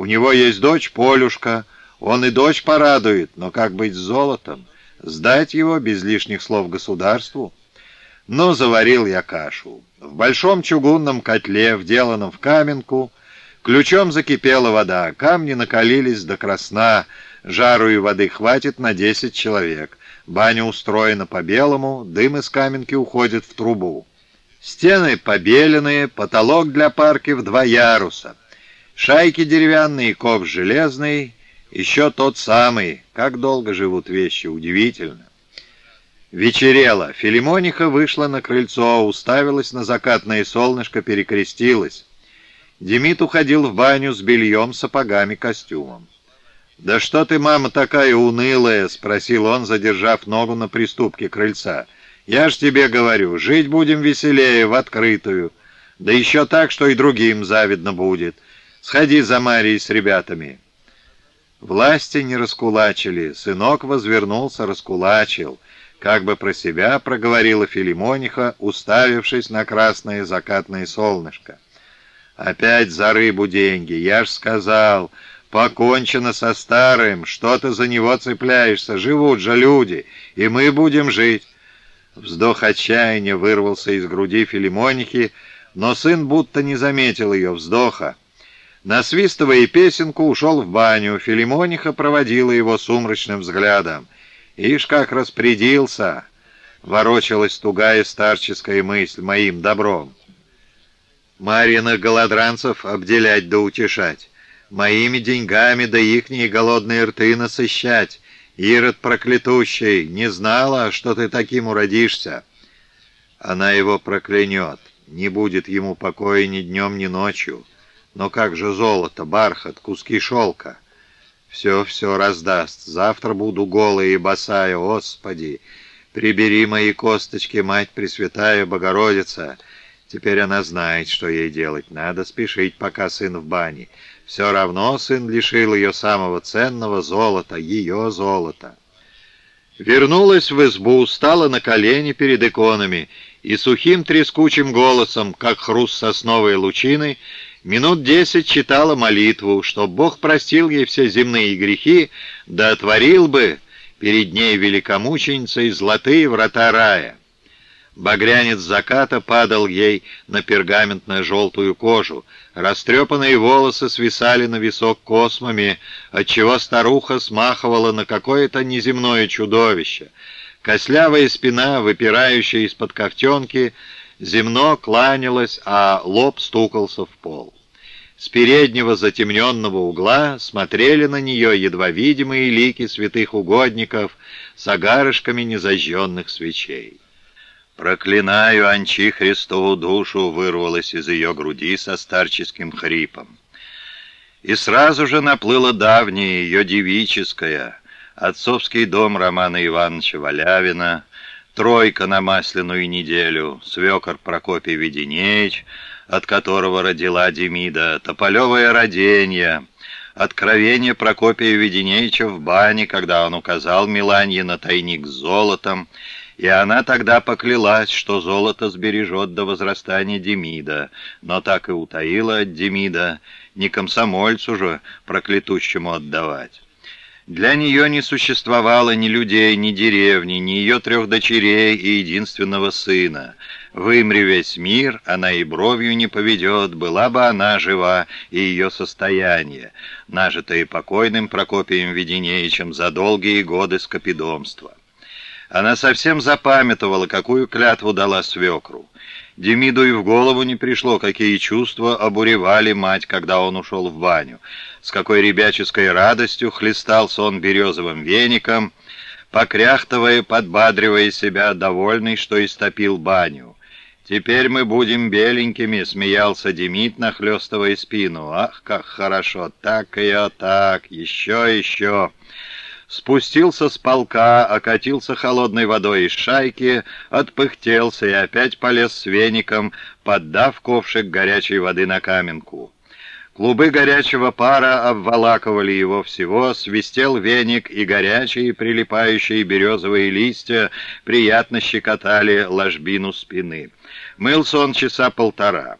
У него есть дочь Полюшка, он и дочь порадует, но как быть с золотом? Сдать его без лишних слов государству? Но заварил я кашу. В большом чугунном котле, вделанном в каменку, ключом закипела вода, камни накалились до красна, жару и воды хватит на десять человек. Баня устроена по-белому, дым из каменки уходит в трубу. Стены побеленные, потолок для парки в два яруса. Шайки деревянные, ковш железный, еще тот самый. Как долго живут вещи, удивительно. Вечерело. Филимониха вышла на крыльцо, уставилась на закатное солнышко, перекрестилась. Демид уходил в баню с бельем, сапогами, костюмом. «Да что ты, мама, такая унылая?» — спросил он, задержав ногу на приступке крыльца. «Я ж тебе говорю, жить будем веселее, в открытую. Да еще так, что и другим завидно будет. Сходи за Марией с ребятами». Власти не раскулачили, сынок возвернулся, раскулачил. Как бы про себя проговорила Филимониха, уставившись на красное закатное солнышко. «Опять за рыбу деньги, я ж сказал...» Покончено со старым, что ты за него цепляешься, живут же люди, и мы будем жить. Вздох отчаяния вырвался из груди Филимонихи, но сын будто не заметил ее вздоха. Насвистывая песенку, ушел в баню. Филимониха проводила его сумрачным взглядом. «Ишь, как распорядился!» — ворочалась тугая старческая мысль моим добром. Марьиных голодранцев обделять да утешать моими деньгами да ихние голодные рты насыщать. Ирод проклятущий, не знала, что ты таким уродишься. Она его проклянет, не будет ему покоя ни днем, ни ночью. Но как же золото, бархат, куски шелка? Все-все раздаст. Завтра буду голая и босая, Господи. Прибери мои косточки, Мать Пресвятая Богородица. Теперь она знает, что ей делать. Надо спешить, пока сын в бане. Все равно сын лишил ее самого ценного золота, ее золота. Вернулась в избу, стала на колени перед иконами и сухим трескучим голосом, как хруст сосновой лучины, минут десять читала молитву, чтоб Бог простил ей все земные грехи, да отворил бы перед ней великомученицей золотые врата рая. Багрянец заката падал ей на пергаментно-желтую кожу. Растрепанные волосы свисали на висок космами, отчего старуха смахивала на какое-то неземное чудовище. Кослявая спина, выпирающая из-под ковтенки, земно кланялась, а лоб стукался в пол. С переднего затемненного угла смотрели на нее едва видимые лики святых угодников с огарышками незажженных свечей. «Проклинаю Анчихристову душу!» вырвалась из ее груди со старческим хрипом. И сразу же наплыло давнее, ее девическое, отцовский дом Романа Ивановича Валявина, тройка на масляную неделю, свекор Прокопий Веденеич, от которого родила Демида, тополевое роденье, откровение Прокопия Веденеича в бане, когда он указал Миланье на тайник с золотом, и она тогда поклялась, что золото сбережет до возрастания Демида, но так и утаила от Демида, не комсомольцу же проклятущему отдавать. Для нее не существовало ни людей, ни деревни, ни ее трех дочерей и единственного сына. Вымри весь мир, она и бровью не поведет, была бы она жива и ее состояние, нажитое покойным Прокопием Веденеичем за долгие годы скопидомства. Она совсем запамятовала, какую клятву дала свекру. Демиду и в голову не пришло, какие чувства обуревали мать, когда он ушел в баню. С какой ребяческой радостью хлестался он березовым веником, покряхтывая, подбадривая себя, довольный, что истопил баню. «Теперь мы будем беленькими», — смеялся Демид, нахлестывая спину. «Ах, как хорошо! Так ее, так! Еще, еще!» Спустился с полка, окатился холодной водой из шайки, отпыхтелся и опять полез с веником, поддав ковшик горячей воды на каменку. Клубы горячего пара обволакивали его всего, свистел веник, и горячие прилипающие березовые листья приятно щекотали ложбину спины. Мылся он часа полтора.